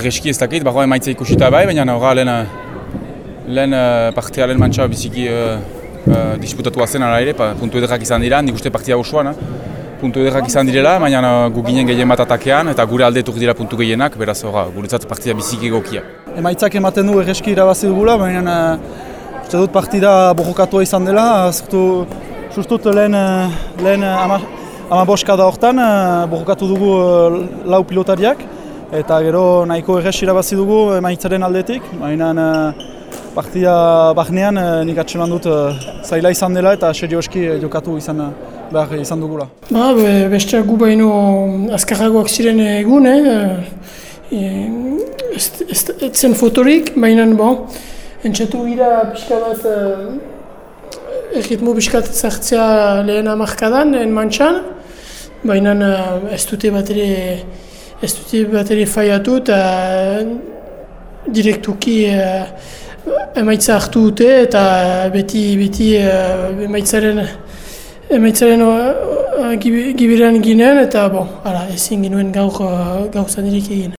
Reski ez dakit, bako emaitza ikusita bai, baina horra lehen, lehen partia lehen mantxa biziki uh, uh, disputatua zen ara ere, pa, puntu ederrak izan dira, nik uste partia osoan. Puntu ederrak izan direla, baina gu ginen gehien bat atakean eta gure aldeetuk dira puntu gehienak, beraz horra, guretzat partia biziki egokia. Emaitzak ematen du erreski irabazi dugula, baina uh, uste dut partida borrokatua izan dela, zertu sustut lehen, lehen ama, ama boska da hortan, uh, borrokatu dugu uh, lau pilotariak, eta gero nahiko erres irabazi dugu emaitzaren aldetik, baina uh, partida bahnean uh, nik atxeman dut uh, zaila izan dela eta serioski jokatu izan behar izan dugula. Ba, be, beste gu baino azkarragoak ziren egun, eh? Ez, zen fotorik, baina bon, entxetu gira pixka bat uh, erritmu pixka zartzea lehen amarkadan, en mantxan, baina ez dute bat ere ez dute bat ere faiatu eta direktuki emaitza hartu dute eta beti beti emaitzaren emaitzaren uh, gibiran ginen eta bon, ala, ezin ginuen gaur gauzan egin.